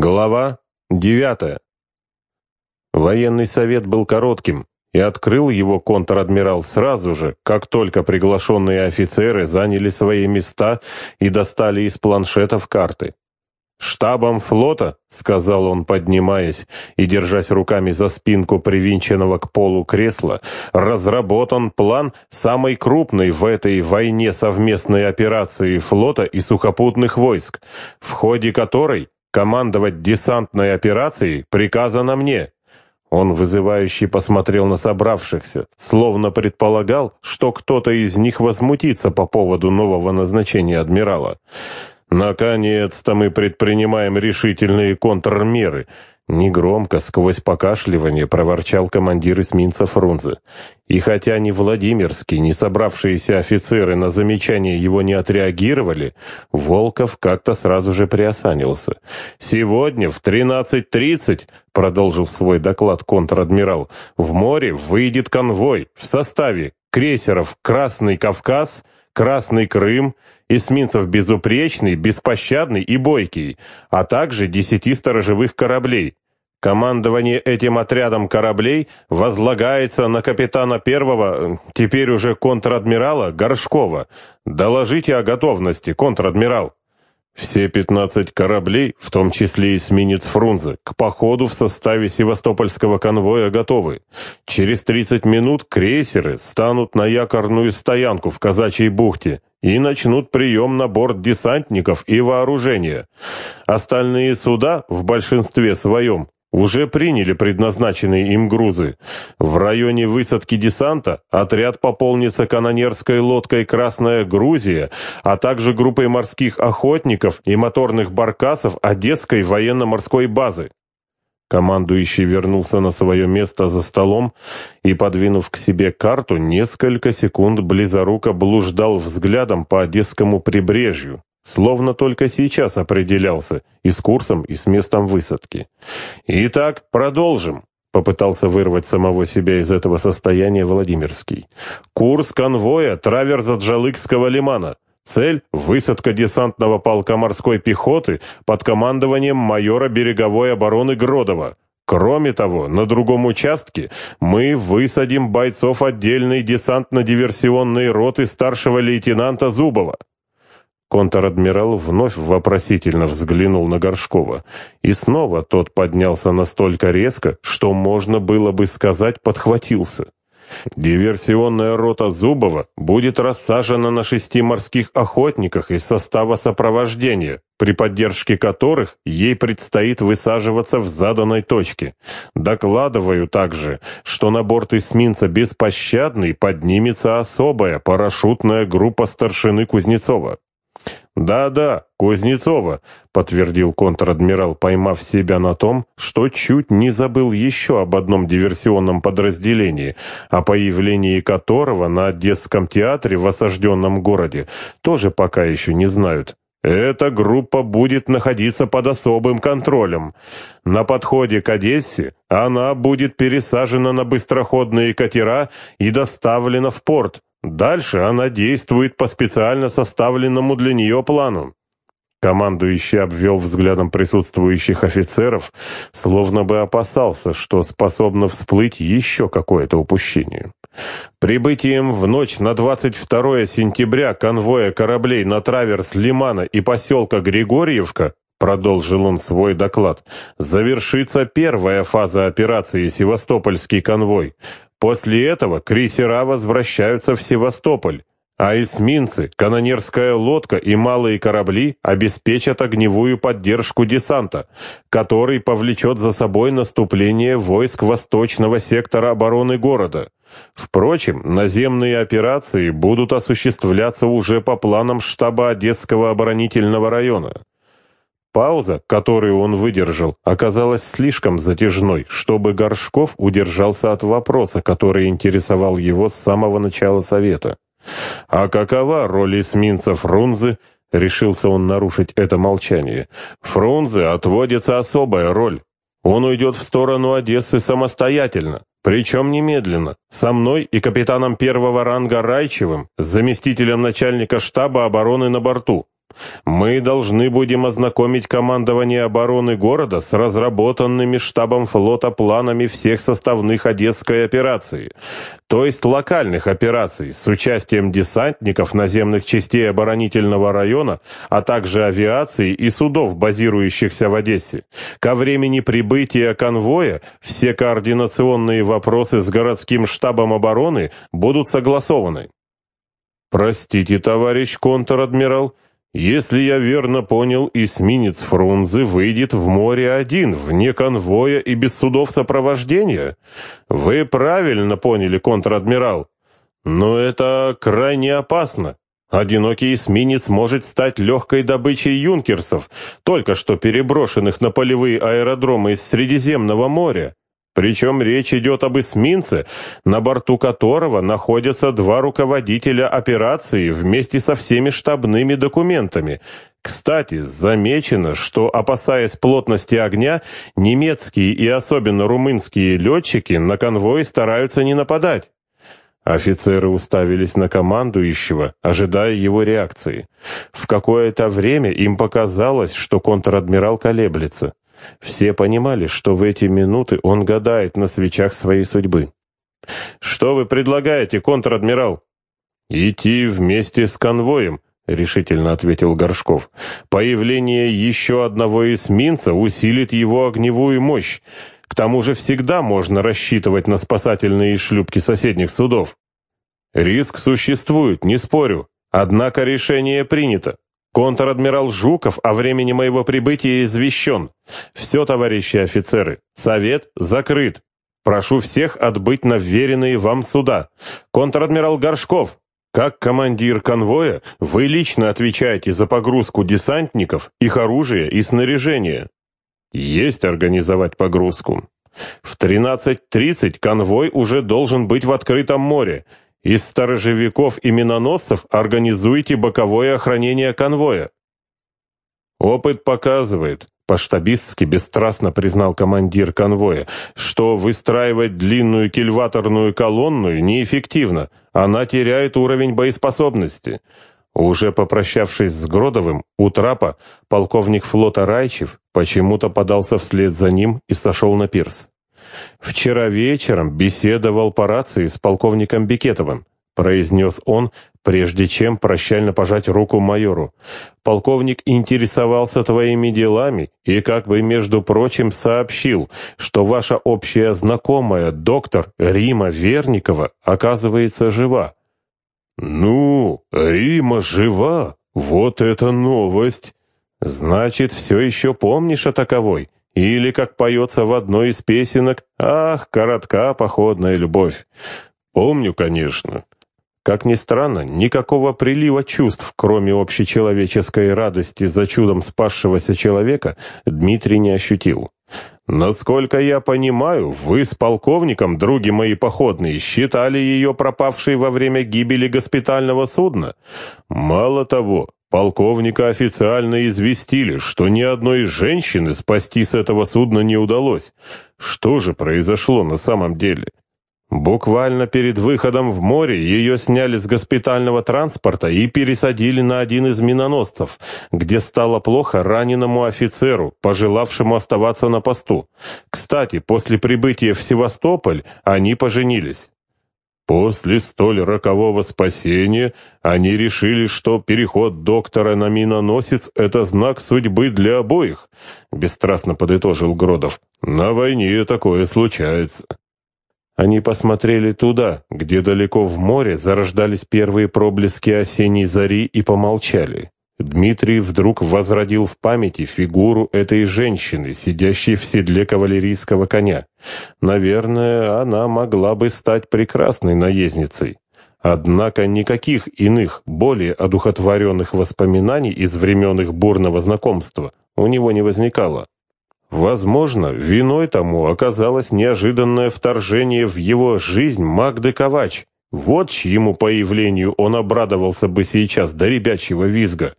Глава 9. Военный совет был коротким, и открыл его контр-адмирал сразу же, как только приглашенные офицеры заняли свои места и достали из планшетов карты. «Штабом флота», — сказал он, поднимаясь и держась руками за спинку привинченного к полу кресла, «разработан план самой крупной в этой войне совместной операции флота и сухопутных войск, в ходе которой командовать десантной операцией приказано мне». Он вызывающе посмотрел на собравшихся, словно предполагал, что кто-то из них возмутится по поводу нового назначения адмирала. «Наконец-то мы предпринимаем решительные контрмеры», Негромко, сквозь покашливание, проворчал командир эсминца Фрунзе. И хотя ни Владимирский, ни собравшиеся офицеры на замечание его не отреагировали, Волков как-то сразу же приосанился. «Сегодня в 13.30», — продолжил свой доклад контр-адмирал, «в море выйдет конвой в составе крейсеров «Красный Кавказ», «Красный Крым», эсминцев «Безупречный», «Беспощадный» и «Бойкий», а также десяти сторожевых кораблей. Командование этим отрядом кораблей возлагается на капитана первого, теперь уже контр-адмирала, Горшкова. Доложите о готовности, контр-адмирал. Все 15 кораблей, в том числе эсминец Фрунзе, к походу в составе севастопольского конвоя готовы. Через 30 минут крейсеры станут на якорную стоянку в Казачьей бухте и начнут прием на борт десантников и вооружения. Остальные суда, в большинстве своем, уже приняли предназначенные им грузы. В районе высадки десанта отряд пополнится канонерской лодкой «Красная Грузия», а также группой морских охотников и моторных баркасов Одесской военно-морской базы. Командующий вернулся на свое место за столом и, подвинув к себе карту, несколько секунд близоруко блуждал взглядом по Одесскому прибрежью, словно только сейчас определялся и с курсом, и с местом высадки. «Итак, продолжим», — попытался вырвать самого себя из этого состояния Владимирский. «Курс конвоя траверза Джалыкского лимана». Цель – высадка десантного полка морской пехоты под командованием майора береговой обороны Гродова. Кроме того, на другом участке мы высадим бойцов отдельной десантно-диверсионной роты старшего лейтенанта Зубова. Контр-адмирал вновь вопросительно взглянул на Горшкова, и снова тот поднялся настолько резко, что можно было бы сказать подхватился. Диверсионная рота Зубова будет рассажена на шести морских охотниках из состава сопровождения, при поддержке которых ей предстоит высаживаться в заданной точке. Докладываю также, что на борт эсминца «Беспощадный» поднимется особая парашютная группа старшины Кузнецова. «Да-да, Кузнецова», — подтвердил контр-адмирал, поймав себя на том, что чуть не забыл еще об одном диверсионном подразделении, о появлении которого на Одесском театре в осажденном городе тоже пока еще не знают. Эта группа будет находиться под особым контролем. На подходе к Одессе она будет пересажена на быстроходные катера и доставлена в порт, Дальше она действует по специально составленному для нее плану. Командующий обвел взглядом присутствующих офицеров, словно бы опасался, что способно всплыть еще какое-то упущение. Прибытием в ночь на 22 сентября конвоя кораблей на траверс Лимана и поселка Григорьевка продолжил он свой доклад, завершится первая фаза операции «Севастопольский конвой», После этого крейсера возвращаются в Севастополь, а эсминцы, канонерская лодка и малые корабли обеспечат огневую поддержку десанта, который повлечет за собой наступление войск восточного сектора обороны города. Впрочем, наземные операции будут осуществляться уже по планам штаба Одесского оборонительного района. Пауза, которую он выдержал, оказалась слишком затяжной, чтобы Горшков удержался от вопроса, который интересовал его с самого начала совета. «А какова роль эсминца Фрунзе?» — решился он нарушить это молчание. «Фрунзе отводится особая роль. Он уйдет в сторону Одессы самостоятельно, причем немедленно, со мной и капитаном первого ранга Райчевым, заместителем начальника штаба обороны на борту. Мы должны будем ознакомить командование обороны города с разработанными штабом флота планами всех составных Одесской операции, то есть локальных операций с участием десантников наземных частей оборонительного района, а также авиации и судов, базирующихся в Одессе. Ко времени прибытия конвоя все координационные вопросы с городским штабом обороны будут согласованы. «Простите, товарищ контр-адмирал», если я верно понял, эсминец Фрунзе выйдет в море один, вне конвоя и без судов сопровождения. Вы правильно поняли, контр-адмирал. Но это крайне опасно. Одинокий эсминец может стать легкой добычей юнкерсов, только что переброшенных на полевые аэродромы из Средиземного моря. Причем речь идет об эсминце, на борту которого находятся два руководителя операции вместе со всеми штабными документами. Кстати, замечено, что, опасаясь плотности огня, немецкие и особенно румынские летчики на конвой стараются не нападать. Офицеры уставились на командующего, ожидая его реакции. В какое-то время им показалось, что контр-адмирал колеблется. Все понимали, что в эти минуты он гадает на свечах своей судьбы. «Что вы предлагаете, контр-адмирал?» «Идти вместе с конвоем», — решительно ответил Горшков. «Появление еще одного эсминца усилит его огневую мощь. К тому же всегда можно рассчитывать на спасательные шлюпки соседних судов. Риск существует, не спорю. Однако решение принято. Контр-адмирал Жуков о времени моего прибытия извещен. Все, товарищи офицеры, совет закрыт. Прошу всех отбыть на вверенные вам суда. Контр-адмирал Горшков, как командир конвоя, вы лично отвечаете за погрузку десантников, их оружия и снаряжения. Есть организовать погрузку. В 13.30 конвой уже должен быть в открытом море, из сторожевиков и миноносцев организуйте боковое охранение конвоя. Опыт показывает, по-штабистски бесстрастно признал командир конвоя, что выстраивать длинную кильваторную колонну неэффективно, она теряет уровень боеспособности. Уже попрощавшись с Гродовым, у трапа полковник флота Райчев почему-то подался вслед за ним и сошел на пирс. «Вчера вечером беседовал по рации с полковником Бекетовым», произнес он, прежде чем прощально пожать руку майору. «Полковник интересовался твоими делами и как бы, между прочим, сообщил, что ваша общая знакомая, доктор Рима Верникова, оказывается жива». «Ну, Рима жива? Вот это новость!» «Значит, все еще помнишь о таковой?» Или, как поется в одной из песенок, «Ах, коротка походная любовь». Помню, конечно. Как ни странно, никакого прилива чувств, кроме общечеловеческой радости за чудом спасшегося человека, Дмитрий не ощутил. Насколько я понимаю, вы с полковником, други мои походные, считали ее пропавшей во время гибели госпитального судна. Мало того, Полковника официально известили, что ни одной женщины спасти с этого судна не удалось. Что же произошло на самом деле? Буквально перед выходом в море ее сняли с госпитального транспорта и пересадили на один из миноносцев, где стало плохо раненому офицеру, пожелавшему оставаться на посту. Кстати, после прибытия в Севастополь они поженились. После столь рокового спасения они решили, что переход доктора на миноносец — это знак судьбы для обоих, — бесстрастно подытожил Гродов. На войне такое случается. Они посмотрели туда, где далеко в море зарождались первые проблески осенней зари и помолчали. Дмитрий вдруг возродил в памяти фигуру этой женщины, сидящей в седле кавалерийского коня. Наверное, она могла бы стать прекрасной наездницей. Однако никаких иных, более одухотворенных воспоминаний из времен их бурного знакомства у него не возникало. Возможно, виной тому оказалось неожиданное вторжение в его жизнь Магды Ковач, вот чьему появлению он обрадовался бы сейчас до ребячьего визга.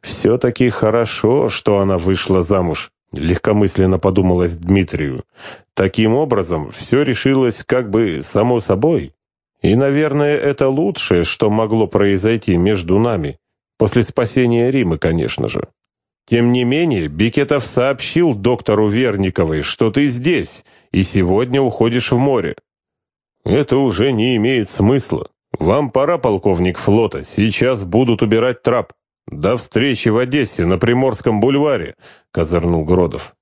«Все-таки хорошо, что она вышла замуж», — легкомысленно подумалось Дмитрию. «Таким образом, все решилось как бы само собой. И, наверное, это лучшее, что могло произойти между нами. После спасения Рима, конечно же. Тем не менее, Бикетов сообщил доктору Верниковой, что ты здесь, и сегодня уходишь в море. Это уже не имеет смысла. Вам пора, полковник флота, сейчас будут убирать трап. До встречи в Одессе на Приморском бульваре, козырнул Гродов.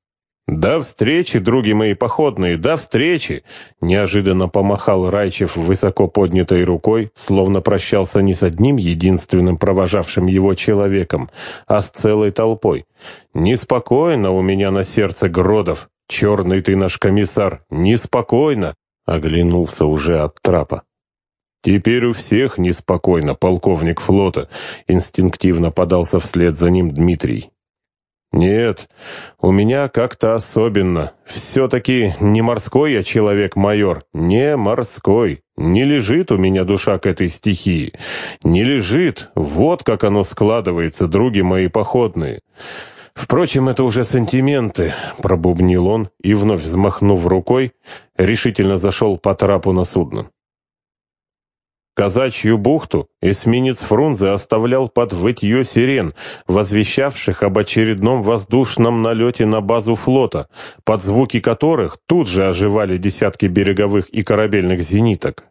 «До встречи, други мои походные, до встречи!» Неожиданно помахал Райчев высоко поднятой рукой, словно прощался не с одним единственным провожавшим его человеком, а с целой толпой. «Неспокойно у меня на сердце Гродов, черный ты наш комиссар, неспокойно!» Оглянулся уже от трапа. «Теперь у всех неспокойно, полковник флота», инстинктивно подался вслед за ним Дмитрий. «Нет, у меня как-то особенно. Все-таки не морской я человек, майор, не морской. Не лежит у меня душа к этой стихии. Не лежит. Вот как оно складывается, други мои походные». «Впрочем, это уже сантименты», — пробубнил он и, вновь взмахнув рукой, решительно зашел по трапу на судно. Казачью бухту эсминец Фрунзе оставлял под вытье сирен, возвещавших об очередном воздушном налете на базу флота, под звуки которых тут же оживали десятки береговых и корабельных зениток.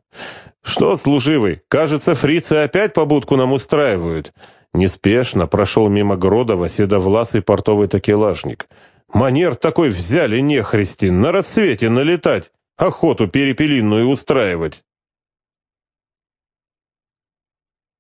«Что, служивый, кажется, фрицы опять побудку нам устраивают?» Неспешно прошел мимо Гродова седовласый портовый такелажник. «Манер такой взяли нехристи, на рассвете налетать, охоту перепелиную устраивать».